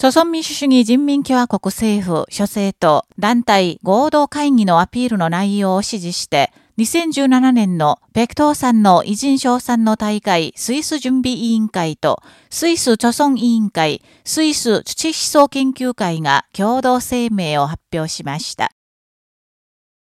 朝鮮民主主義人民共和国政府、諸政党団体合同会議のアピールの内容を指示して、2017年の北東山の偉人賞賛の大会スイス準備委員会とスイス貯村委員会、スイス土思想研究会が共同声明を発表しました。